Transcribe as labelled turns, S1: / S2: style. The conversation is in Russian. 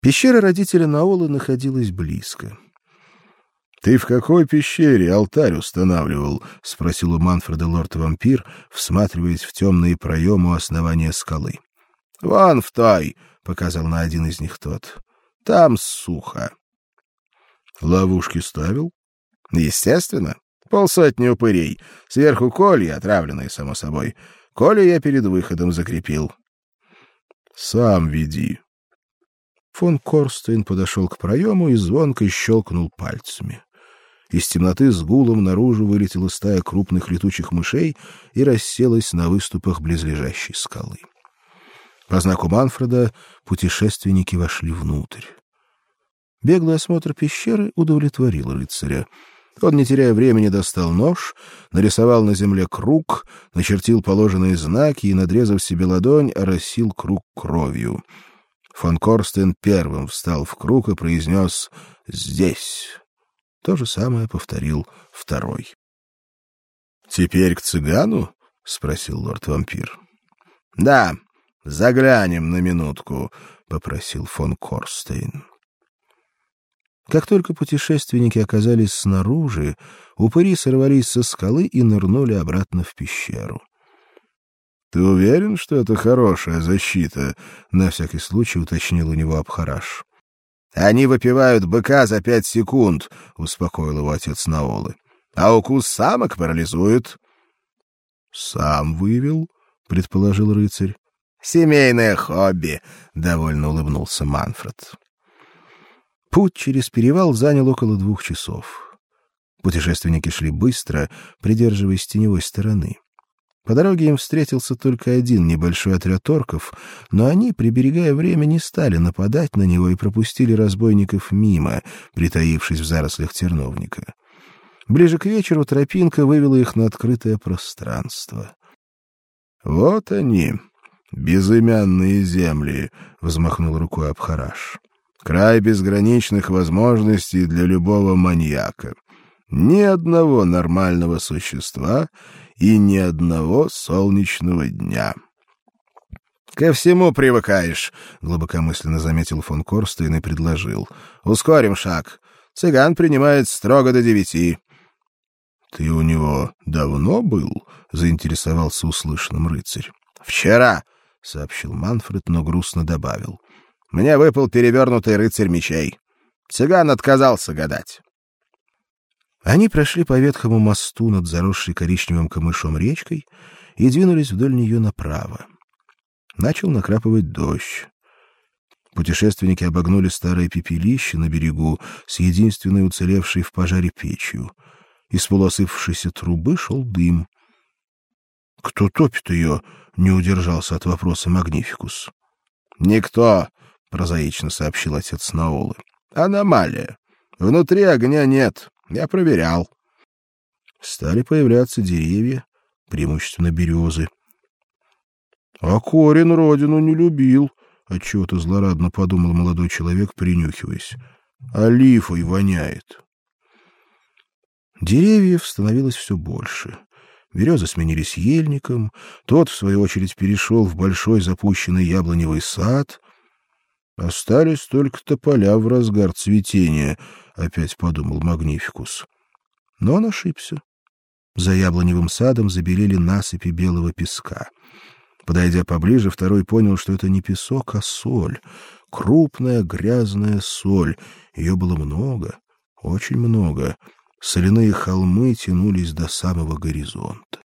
S1: Пещера родителя Наолы находилась близко.
S2: Ты в какой пещере алтарь устанавливал? спросил у Манфреда лорд-вампир, всматриваясь в темные проемы основания скалы.
S1: Вон в той, показал на один из них тот. Там сухо.
S2: Ловушки ставил?
S1: Естественно. Полсотни упырей. Сверху колья, отравленные, само собой. Коля я перед выходом закрепил.
S2: Сам веди.
S1: Фон Корстейн подошел к проему и звонко щелкнул пальцами. Из темноты с гулом наружу вылетела стая крупных летучих мышей и расселась на выступах близлежащей скалы. По знаку Манфреда путешественники вошли внутрь. Беглый осмотр пещеры удовлетворил рыцаря. Он, не теряя времени, достал нож, нарисовал на земле круг, начертил положенные знаки и, надрезав себе ладонь, оросил круг кровью. Фон Корстен первым встал в круг и произнес «Здесь». То же самое повторил второй.
S2: «Теперь к цыгану?» — спросил лорд-вампир.
S1: «Да, заглянем на минутку», — попросил фон Корстейн. Как только путешественники оказались снаружи, упыри сорвались со скалы и нырнули обратно в пещеру.
S2: Ты уверен, что это хорошая защита? на всякий случай уточнил у него Абхараш.
S1: Они выпивают быка за пять секунд, успокоил его отец Наолы. А укус самок парализует.
S2: Сам вывел, предположил рыцарь.
S1: Семейное хобби, довольно улыбнулся Манфред. Путь через перевал занял около двух часов. Путешественники шли быстро, придерживаясь теневой стороны. По дороге им встретился только один небольшой отряд орков, но они, приберегая время, не стали нападать на него и пропустили разбойников мимо, притаившись в зарослях терновника. Ближе к вечеру тропинка вывела их на открытое пространство.
S2: Вот они, безымянные земли, взмахнул рукой Абхараш край безграничных возможностей для любого маньяка. Ни одного нормального существа и ни одного солнечного дня.
S1: Ко всему привыкаешь, глубокомысленно заметил фон Корстейн и предложил: "Ускорим шаг. Цыган принимает строго до девяти».
S2: Ты у него давно был? заинтересовался услышанным рыцарь.
S1: Вчера, сообщил Манфред, но грустно добавил: мне выпал перевернутый рыцарь мечей. Цыган отказался гадать. Они прошли по ветхому мосту над заросшей коричневым камышом речкой и двинулись вдоль нее направо. Начал накрапывать дождь. Путешественники обогнули старое пепелище на берегу с единственной уцелевшей в пожаре печью. Из полуосыпавшейся трубы шел дым. Кто топит ее? не удержался от вопроса Магнификус. Никто, прозаично сообщил отец Наолы. Аномалия. Внутри огня нет. Я проверял. Стали появляться деревья, преимущественно березы. А Корин родину не любил, отчего-то злорадно подумал молодой человек, принюхиваясь. Олифой воняет. Деревьев становилось все больше. Березы сменились ельником, тот в свою очередь перешел в большой запущенный яблоневый сад, Остались только тополя в разгар цветения, опять подумал Магнификус. Но он ошибся. За яблоневым садом забелели насыпи белого песка. Подойдя поближе, второй понял, что это не песок, а соль, крупная грязная соль. Ее было много, очень много. Соляные холмы тянулись до самого горизонта.